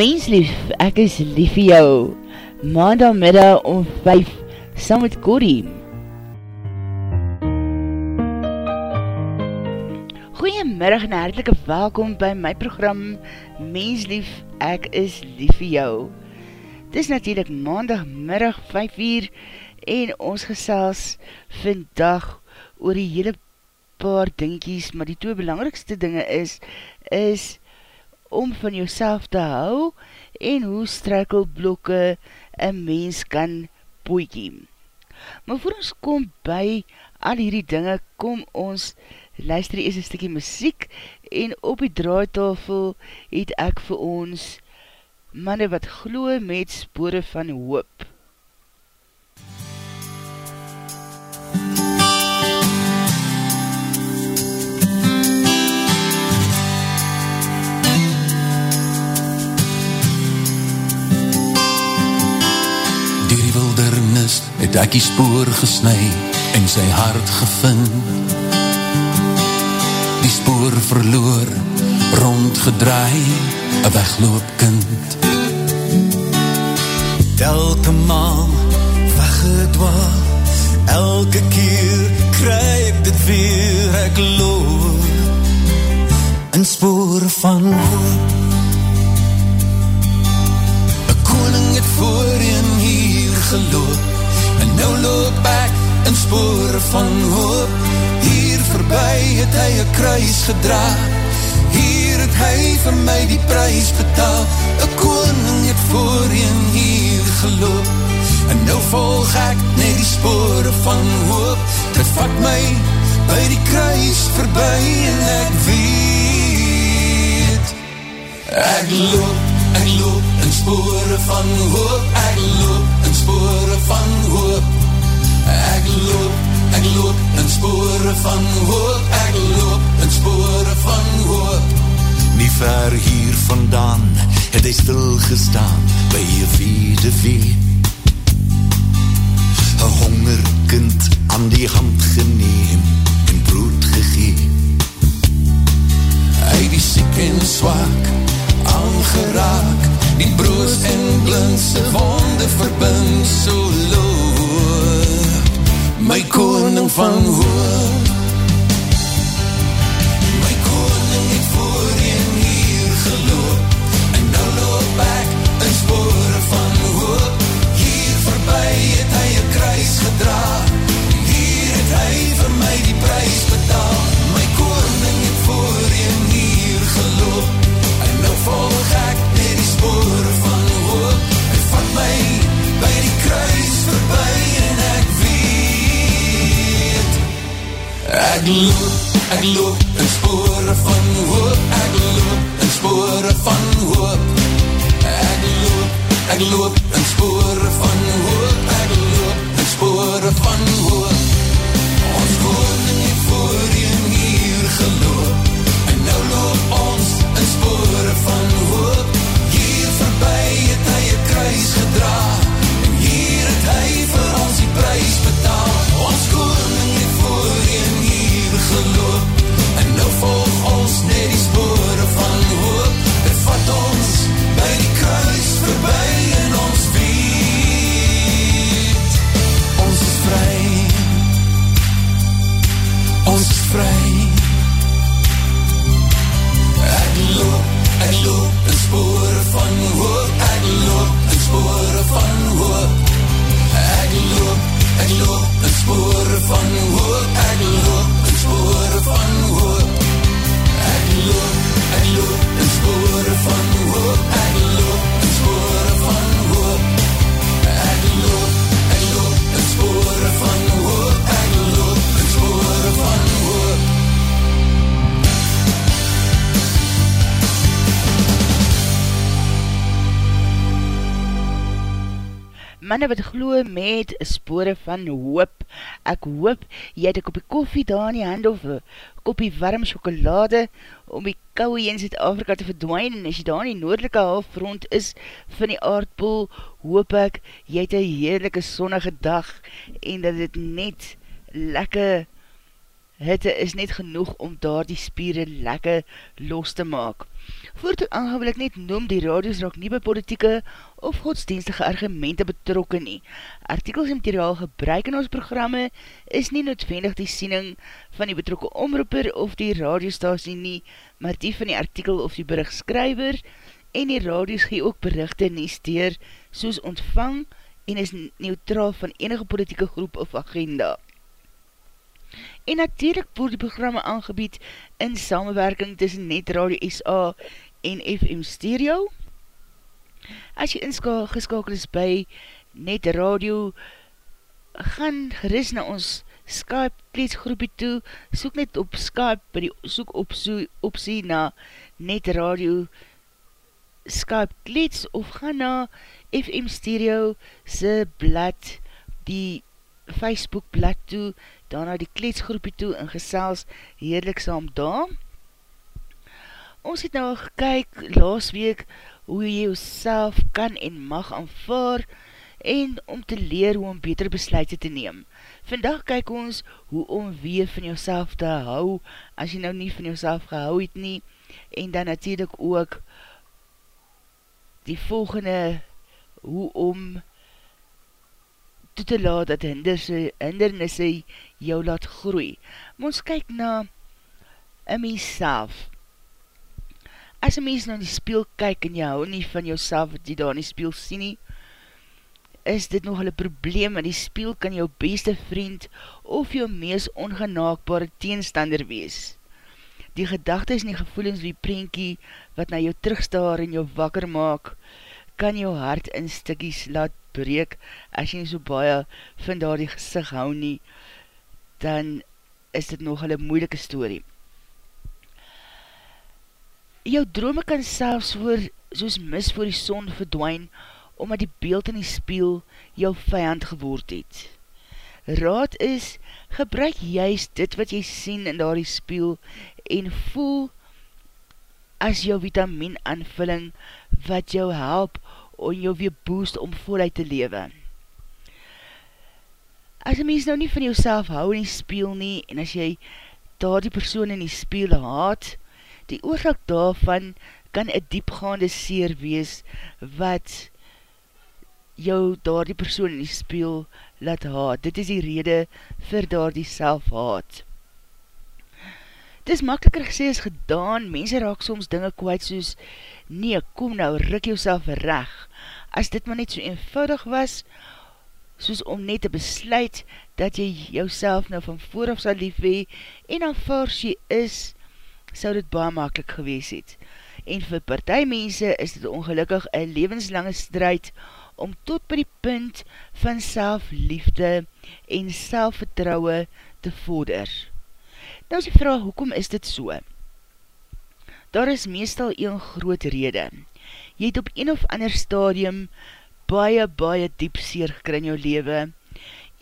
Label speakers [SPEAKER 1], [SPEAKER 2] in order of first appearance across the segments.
[SPEAKER 1] Menslief, ek is lief vir jou. Maandagmiddag om 5, saam met Corrie. Goeiemiddag en hartelike welkom by my program Menslief, ek is lief vir jou. Dit is natuurlijk maandagmiddag 5 uur en ons gesels vandag oor die hele paar dinkies, maar die twee belangrikste dinge is, is om van jouself te hou en hoe struikelblokke een mens kan boekie. Maar voor ons kom by al hierdie dinge, kom ons luister eers een stikkie muziek en op die draaitafel het ek vir ons manne wat glo met spore van hoop.
[SPEAKER 2] Het ek die spoor gesnui en sy hart gevind. Die spoor verloor, rondgedraai, een wegloopkind. Telke maal, weggedwaal, elke keer kry ek dit weer, ek loop, in spoor van hoop. Een koning het voorheen hier geloop, nou loop ek in spore van hoop. Hier voorbij het hy een kruis gedra. Hier het hy vir my die prijs betaal. Een koning het voorheen hier geloop. En nou volg ek net die spore van hoop. Dit vat my by die kruis voorbij En ek weet. Ek loop, ek loop in spore van hoop Ek loop. In spore van hoop Ek loop, ek loop. In spore van hoop Ek loop. In spore van hoop. Nie ver hier vandaan het hy stilgestaan by jy vierde wee Een hongerkind aan die hand van hoop ek loop in spore van hoop. Ek loop, ek loop
[SPEAKER 1] manne wat glo met spore van hoop. Ek hoop, jy het ek op die koffie daar in die hand of kopie warm chocolade om die kouwe in Zuid-Afrika te verdwijn en as jy daar in die noordelike halfrond is van die aardpoel, hoop ek, jy het een heerlijke sonnige dag en dat het net lekker hitte is net genoeg om daar die spieren lekker los te maak. Voortoe aangaan wil ek net noem die radios raak nie by politieke of godsdienstige argumente betrokken nie. Artikels en materiaal gebruik in ons programme is nie noodwendig die siening van die betrokke omroeper of die radiostasie nie, maar die van die artikel of die berichtskryver en die radios gee ook berichte nie steer soos ontvang en is neutraal van enige politieke groep of agenda. En natuurlijk word die programme aangebied in samenwerking tussen Net Radio SA en FM Stereo. As jy ingeskakel is by Net Radio, gaan geris na ons Skype kleedsgroepie toe, soek net op Skype, by die soek op so, optie na Net Radio Skype kleeds of gaan na FM Stereo se blad, die Facebook blad toe, daarna die kleedsgroepie toe en gesels heerlik saam daar. Ons het nou gekyk laas week hoe jy jouself kan en mag aanvaar en om te leer hoe om beter besluit te neem. Vandag kyk ons hoe om weer van jouself te hou as jy nou nie van jouself gehou het nie en dan natuurlijk ook die volgende hoe om toe te laat dat hindernisse jou laat groei. Maar ons kyk na een mens self. As een mens na die spiel kyk en jy hou nie van jouself wat jy daar in die spiel sien nie, is dit nog een probleem en die spiel kan jou beste vriend of jou mees ongenaakbare teenstander wees. Die gedagtes en die gevoelens die prentjie wat na jou terugstaar en jou wakker maak, kan jou hart in stikkies laat breek, as jy nie so baie van daar die gesig hou nie, dan is dit nog een moeilike story. Jou drome kan selfs voor, soos mis voor die son verdwijn, omdat die beeld in die spiel jou vijand geword het. Raad is, gebruik juist dit wat jy sien in daar die spiel en voel as jou vitamine aanvulling wat jou help om jou weer boost om voluit te lewe. As een mens nou nie van jouself hou in die spiel nie, en as jy daar die persoon in die spiel haat, die oorzaak daarvan kan een diepgaande seer wees, wat jou daar die persoon in die spiel laat haat. Dit is die rede vir daar die self haat. Het is makkeliker gesê as gedaan, mense raak soms dinge kwijt soos, nee, kom nou, rik jou reg, as dit maar net so eenvoudig was, soos om net te besluit, dat jy jouself nou van vooraf sal lief wee, en dan voors jy is, sou dit baie makkelijk gewees het. En vir partijmense is dit ongelukkig een levenslange strijd, om tot by die punt van selfliefde en selfvertrouwe te vorder. Nou is die vraag, hoekom is dit so? Daar is meestal een groot rede jy het op een of ander stadium baie, baie diep seer gekry in jou lewe,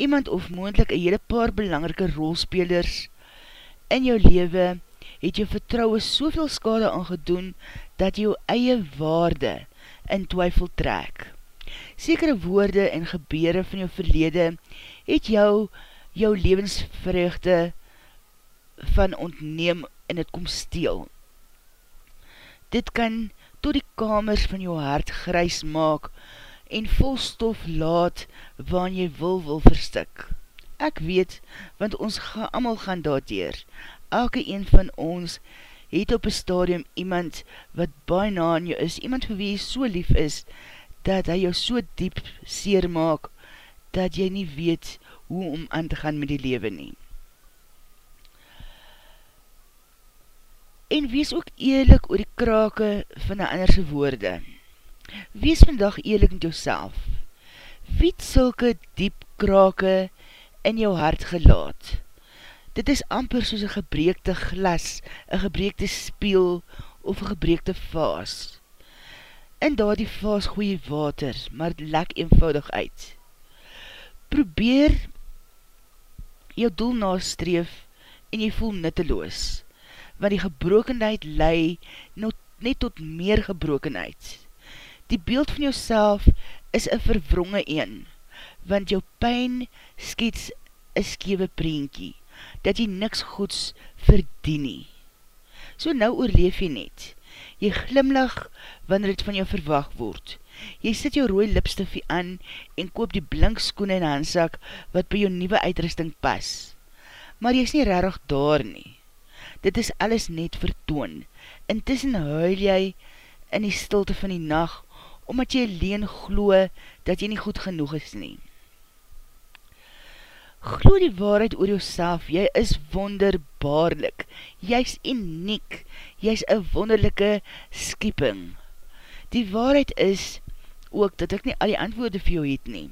[SPEAKER 1] iemand of moendlik een hele paar belangrike rolspelers in jou lewe het jou vertrouwe soveel skade aangedoen, dat jou eie waarde in twyfel trek. Sekere woorde en gebede van jou verlede het jou jou levensvreugde van ontneem en het kom steel. Dit kan tot die kamers van jou hart grys maak en vol stof laat waan jy wil wil verstik. Ek weet, want ons ga amal gaan daardeer. Elke een van ons het op een stadium iemand wat baie na aan jou is, iemand vir wie jy so lief is, dat hy jou so diep seer maak, dat jy nie weet hoe om aan te gaan met die lewe neem. En wees ook eerlik oor die krake van die anderse woorde. Wees vandag eerlik met jouself. Wie het sulke diep krake in jou hart gelaat? Dit is amper soos een gebreekte glas, een gebreekte spiel of een gebreekte vaas. In daar die vaas goeie water, maar het lek eenvoudig uit. Probeer jou doel nastreef en jy voel nutteloos want die gebrokenheid lei net tot meer gebrokenheid. Die beeld van jouself is een verwronge een, want jou pijn skiets een skewe preenkie. dat jy niks goeds verdien nie. So nou oorleef jy net. Jy glimlag wanneer het van jou verwacht word. Jy sit jou rooi lipstifie aan en koop die blink skoen en handsak wat by jou nieuwe uitrusting pas. Maar jy is nie rarig daar nie. Dit is alles net vertoon. Intussen huil jy in die stilte van die nacht omdat jy leen gloe dat jy nie goed genoeg is nie. Glo die waarheid oor jouself, jy is wonderbaarlik, jy is uniek, jy is een wonderlijke skieping. Die waarheid is ook dat ek nie al die antwoorde vir jou het nie.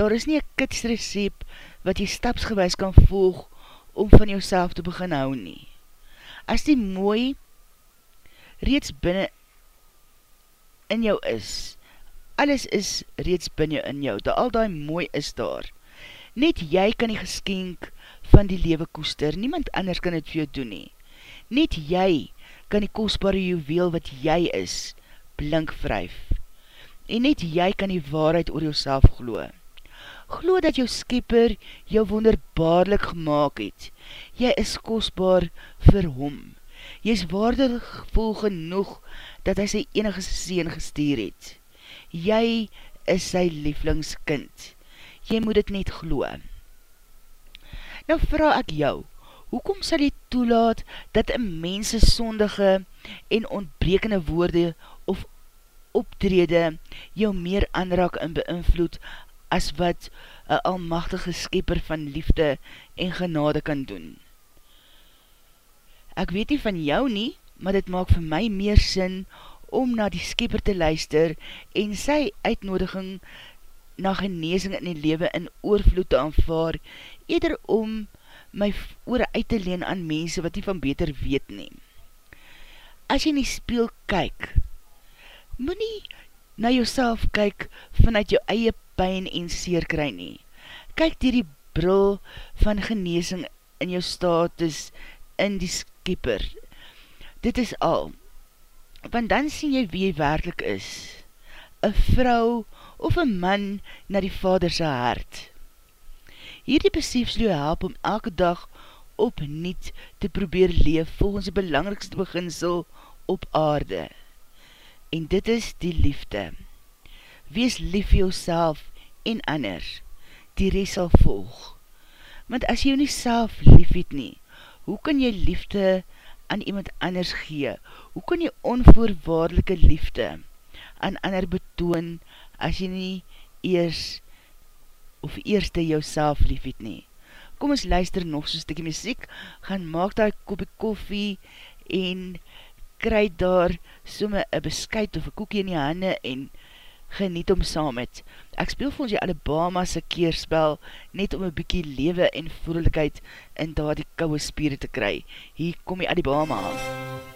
[SPEAKER 1] Daar is nie een kitsrecept wat jy stapsgewijs kan volg om van jouself te begin hou nie. As die mooi reeds binnen in jou is, alles is reeds binnen in jou, dat al die mooi is daar, Net jy kan die geskenk van die lewe koester, niemand anders kan het vir jou doen nie. Net jy kan die kostbare juweel wat jy is, blink wryf. En net jy kan die waarheid oor jouself glo. Glo dat jou skepper jou wonderbaarlik gemaakt het. Jy is kostbaar vir hom. Jy is waardevol genoeg dat hy sy enige seen gestuur het. Jy is sy lieflingskind jy moet het net glo. Nou vraag ek jou, hoekom sal jy toelaat dat een mense sondige en ontbrekende woorde of optrede jou meer aanraak en beïnvloed as wat een almachtige skepper van liefde en genade kan doen? Ek weet nie van jou nie, maar dit maak vir my meer sin om na die skepper te luister en sy uitnodiging na geneesing in die lewe in oorvloed te aanvaar, eerder om my oor uit te leen aan mense wat nie van beter weet neem. As jy in die speel kyk, moet nie na jouself kyk vanuit jou eie pijn en seer kry nie. Kyk dier die bril van geneesing in jou status in die skipper. Dit is al, want dan sien jy wie jy werkelijk is. Een vrou of een man na die vaderse hart. Hierdie besef sal jou help om elke dag opniet te probeer leef volgens die belangrikste beginsel op aarde. En dit is die liefde. Wees lief vir jouself en ander. Die rest sal volg. Want as jy nie self lief het nie, hoe kan jy liefde aan iemand anders gee? Hoe kan jy onvoorwaardelike liefde aan ander betoon as jy nie eers of eerste jou self lief het nie. Kom ons luister nog so'n stikkie muziek, gaan maak daar kopie koffie en kry daar somme een beskuit of een koekie in die hande en geniet om saam met. Ek speel vir ons die Alabama se keerspel net om een bykie lewe en vrolijkheid in daar die kouwe spieren te kry. Hier kom die Alabama. MUZIEK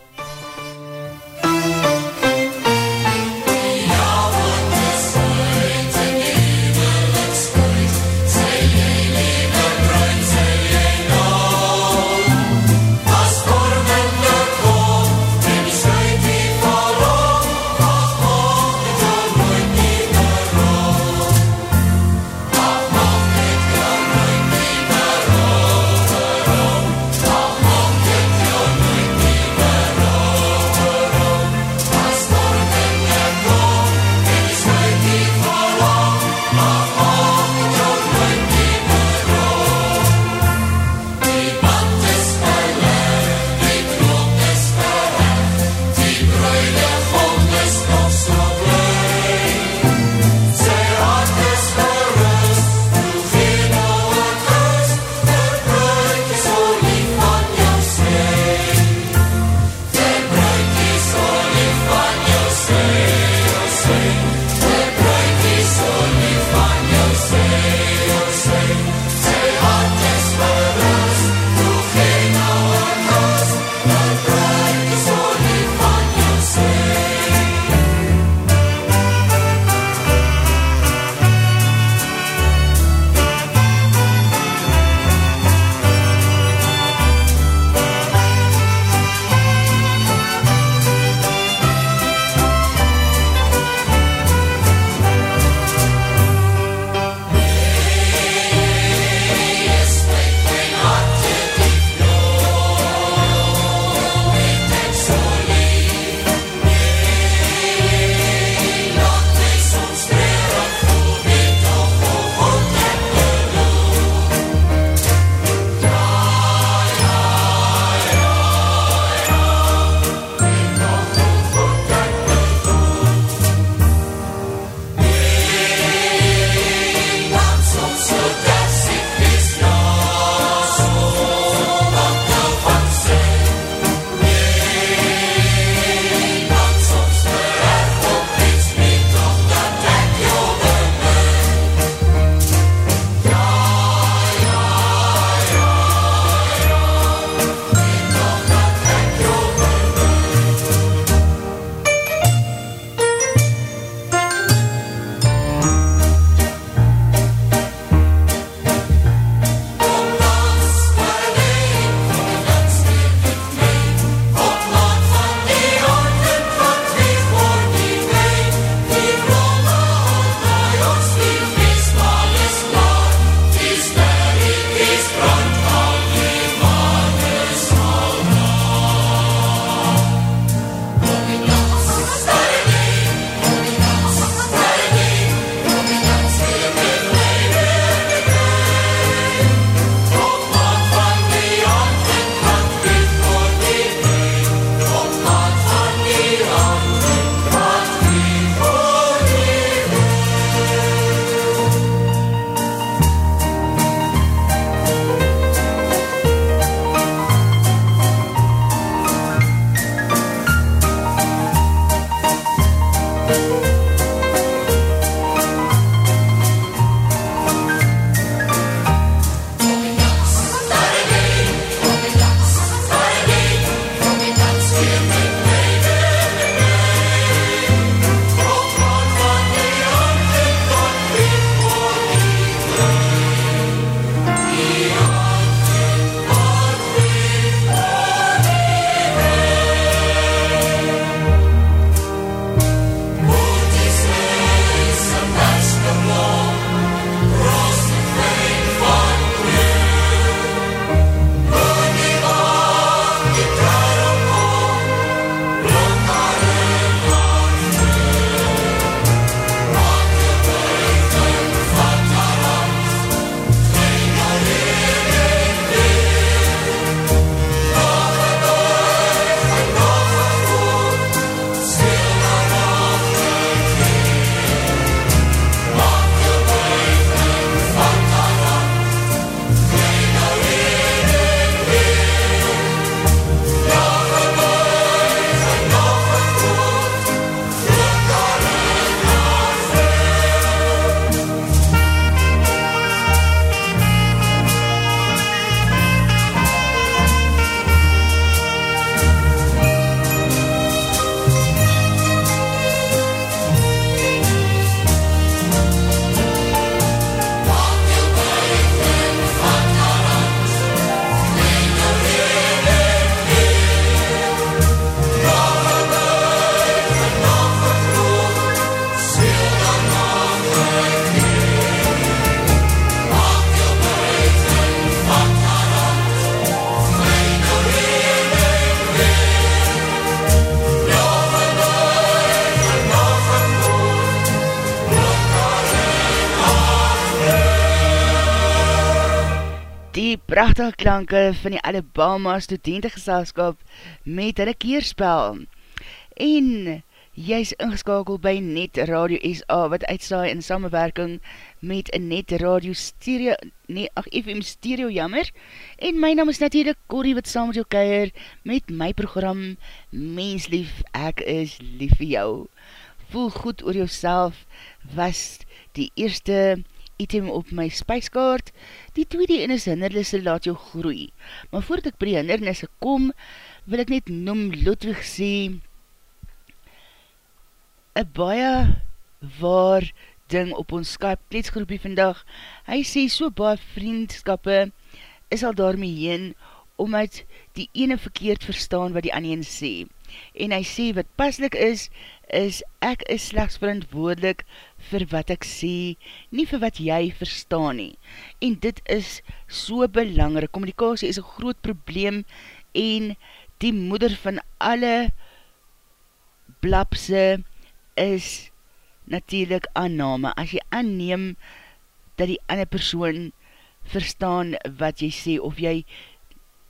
[SPEAKER 1] prachtige klanke van die Alabama studentengeselskap met hulle keerspel. En jy is ingeskakeld by Net Radio SA wat uitsaai in samenwerking met Net Radio stereo, nee, ach, FM stereo jammer. En my naam is natuurlijk Corrie wat saam met jou keier met my program Mens Lief, Ek is Lief vir jou. Voel goed oor jouself was die eerste item op my spijskaart. Die tweede en is hinderlisse laat jou groei. Maar voordat ek by die hinderlisse kom, wil ek net noem Ludwig sê, een baie waar ding op ons Skype kletsgroepie vandag. Hy sê so baie vriendskappe is al daarmee heen, omdat die ene verkeerd verstaan wat die ander sê. En hy sê wat paslik is, is ek is slechts verantwoordelik vir wat ek sê, nie vir wat jy verstaan nie. En dit is so belangrijk. Communicatie is een groot probleem en die moeder van alle blapse is natuurlijk aanname. As jy aanneem dat die ander persoon verstaan wat jy sê, of jy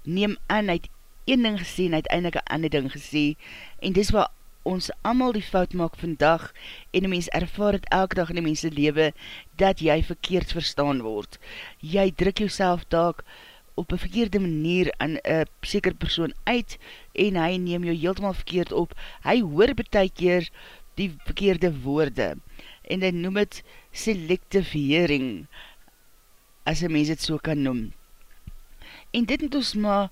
[SPEAKER 1] neem aan, hy het een ding gesê en uiteindelik een ander ding gesê, en dis wat ons amal die fout maak vandag en die mens ervaar het elke dag in die mense lewe dat jy verkeerd verstaan word. Jy druk jouself daak op een verkeerde manier aan een seker persoon uit en hy neem jou heeltemaal verkeerd op. Hy hoor betek keer die verkeerde woorde en hy noem het selective hearing as een mens het so kan noem. En dit moet ons maar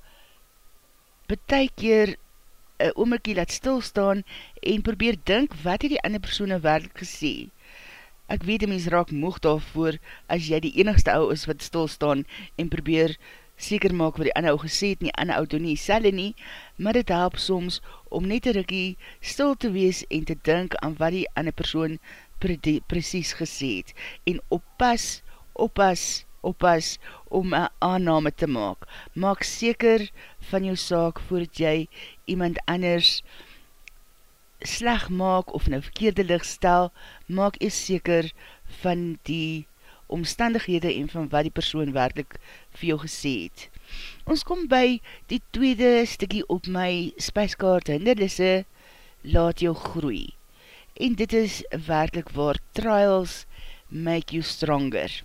[SPEAKER 1] betek keer een oommerkie laat stilstaan en probeer dink wat het die ander persoon werkelijk gesê. Ek weet die mens raak moeg daarvoor as jy die enigste ou is wat stilstaan en probeer seker maak wat die ander ou gesê het nie, ander ou doen nie, selle nie, maar dit help soms om net een rikkie stil te wees en te dink aan wat die ander persoon pre precies gesê het en oppas, oppas, oppas om een aanname te maak. Maak seker van jou saak voordat jy iemand anders sleg maak of nou verkeerde licht stel, maak is seker van die omstandighede en van wat die persoon werkelijk vir jou gesê het. Ons kom by die tweede stikkie op my spijskaart hinderdisse, laat jou groei. En dit is werkelijk waar trials make you stronger.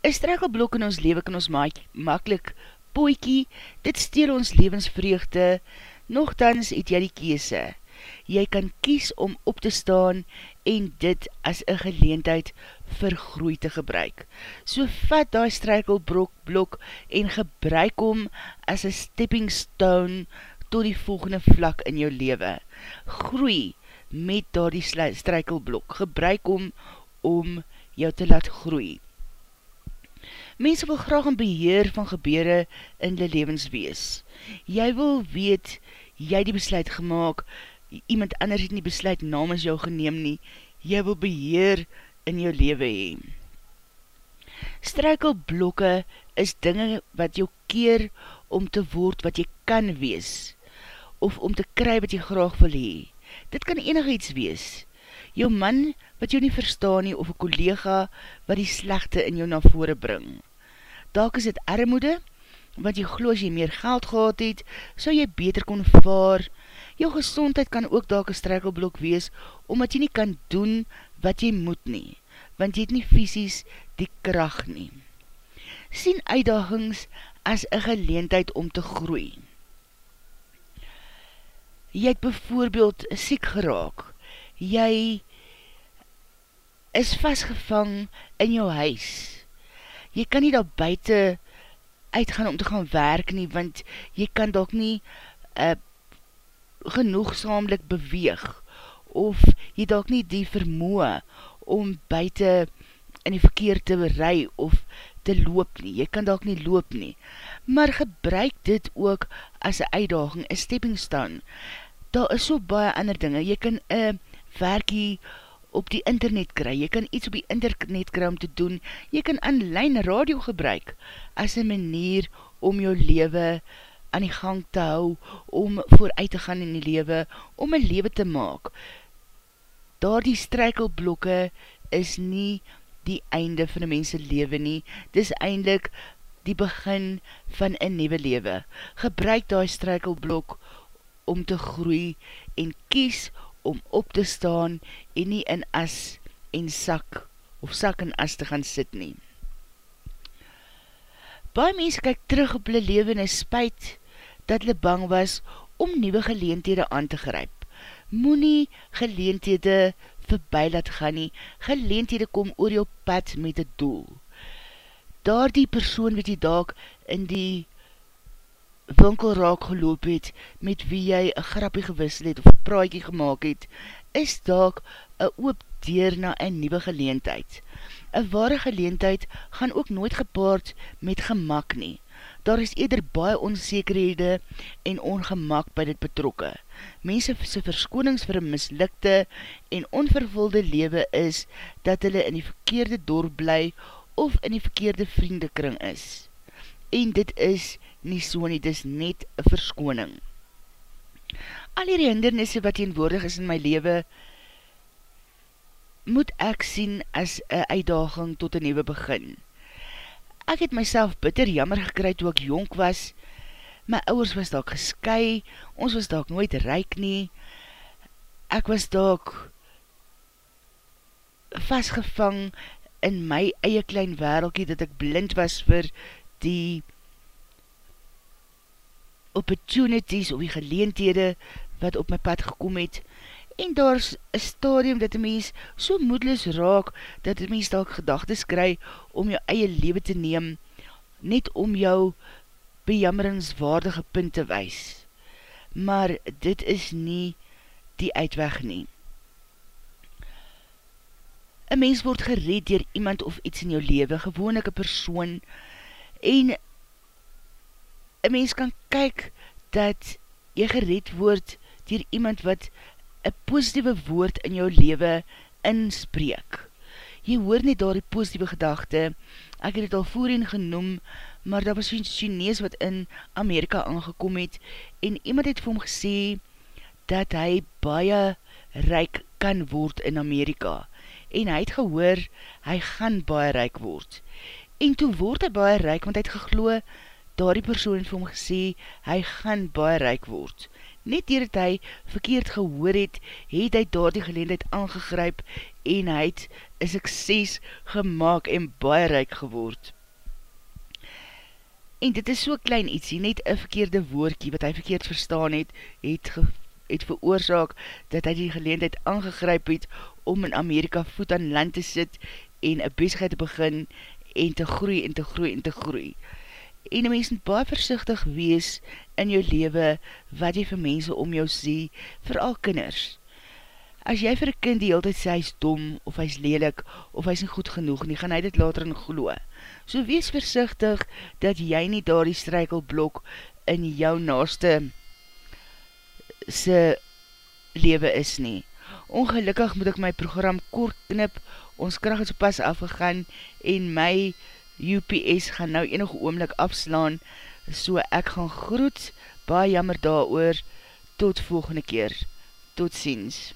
[SPEAKER 1] Een strekkelblok in ons leven kan ons maak, makkelijk poekie, dit steel ons levensvreugde, nogthans het jy die kiese. Jy kan kies om op te staan en dit as een geleentheid vir groei te gebruik. So vat die strekkelblok blok en gebruik om as een stepping stone tot die volgende vlak in jou leven. Groei met daar die strekkelblok. Gebruik om om jou te laat groei. Mense wil graag een beheer van gebeure in die levens wees. Jy wil weet, jy die besluit gemaakt, iemand anders het nie besluit namens jou geneem nie, jy wil beheer in jou leven hee. Struikelblokke is dinge wat jou keer om te word wat jy kan wees, of om te kry wat jy graag wil hee. Dit kan enig iets wees. Jou man wat jou nie verstaan nie, of een collega wat die slechte in jou na vore bring. Dalk is dit armoede, want jy glo as jy meer geld gehad het, so jy beter kon vaar. Jou gezondheid kan ook dalk een strekkelblok wees, omdat jy nie kan doen wat jy moet nie, want jy het nie visies die kracht nie. Sien uitdagings as een geleentheid om te groei. Jy het bijvoorbeeld siek geraak, jy is vastgevang in jou huis, jy kan nie daar buiten uitgaan om te gaan werk nie, want jy kan dalk nie uh, genoegsamelijk beweeg, of jy dalk nie die vermoe om buiten in die verkeer te rij of te loop nie, jy kan dalk nie loop nie, maar gebruik dit ook as een uitdaging, een stepping stone, daar is so baie ander dinge, jy kan een werkie op die internet kry, jy kan iets op die internet kry om te doen, jy kan online radio gebruik as een manier om jou lewe aan die gang te hou, om vooruit te gaan in die lewe, om een lewe te maak. Daar die strijkelblokke is nie die einde van die mense lewe nie, dis eindelijk die begin van een nieuwe lewe. Gebruik die strykelblok om te groei en kies om op te staan en nie in as en sak of sak en as te gaan sit nie. Baie mense kyk terug op hulle lewe en spuit dat hulle bang was om nieuwe geleenthede aan te gryp. Moenie geleenthede verby laat gaan nie, geleenthede kom oor jou pad met het doel. Daar die persoon wat jy daak in die winkel raak geloop het, met wie jy een grappie gewissel het of een praatje gemaakt het, is daak een oop deur na een nieuwe geleentheid. Een ware geleentheid gaan ook nooit gepaard met gemak nie. Daar is eerder baie onzekerhede en ongemak by dit betrokke. Mense sy verskonings vir een mislikte en onvervulde lewe is dat hulle in die verkeerde dorp bly of in die verkeerde vriendekring is. En dit is nie so nie, dit is net een verskoning. Al die hindernisse wat teenwoordig is in my lewe, moet ek sien as een uitdaging tot een nieuwe begin. Ek het myself bitter jammer gekry toe ek jonk was. My ouwers was daak gesky, ons was daak nooit ryk nie. Ek was daak vastgevang in my eie klein wereldkie dat ek blind was vir die opportunities of die geleenthede wat op my pad gekom het. En daar is een stadium dat die mens so moedlis raak, dat die mens daar gedagtes kry om jou eie leven te neem, net om jou bejammeringswaardige punt te wees. Maar dit is nie die uitweg nie. Een mens word gereed dier iemand of iets in jou leven, gewoon ek een persoon, en een mens kan kyk dat jy gereed word dier iemand wat een positieve woord in jou leven inspreek. Jy hoor nie daar die positieve gedachte, ek het het al voorheen genoem, maar daar was een Chinees wat in Amerika aangekom het, en iemand het vir hom gesê, dat hy baie ryk kan word in Amerika, en hy het gehoor, hy gaan baie ryk word. En toe word hy baie ryk, want hy het gegloe, daar die persoon het vir hom gesê, hy gaan baie ryk word. Net dier het hy verkeerd gehoor het, het hy daar die geleendheid aangegryp en hy het een sukses gemaakt en baie rijk geword. En dit is so klein ietsie, net een verkeerde woordkie wat hy verkeerd verstaan het, het, ge, het veroorzaak dat hy die geleendheid aangegryp het om in Amerika voet aan land te sit en een bezigheid te begin en te groei en te groei en te groei en die mens moet baie versichtig wees in jou lewe wat jy vir mense om jou sê, vooral kinders. As jy vir een kind die altyd sê, hy is dom, of hy is lelik, of hy is nie goed genoeg nie, gaan hy dit later in gloe. So wees versichtig dat jy nie daar die strykelblok in jou naaste se lewe is nie. Ongelukkig moet ek my program kort knip, ons kracht is pas afgegaan, en my UPS gaan nou enige oomlik afslaan, so ek gaan groet, baie jammer daar oor, tot volgende keer, tot ziens.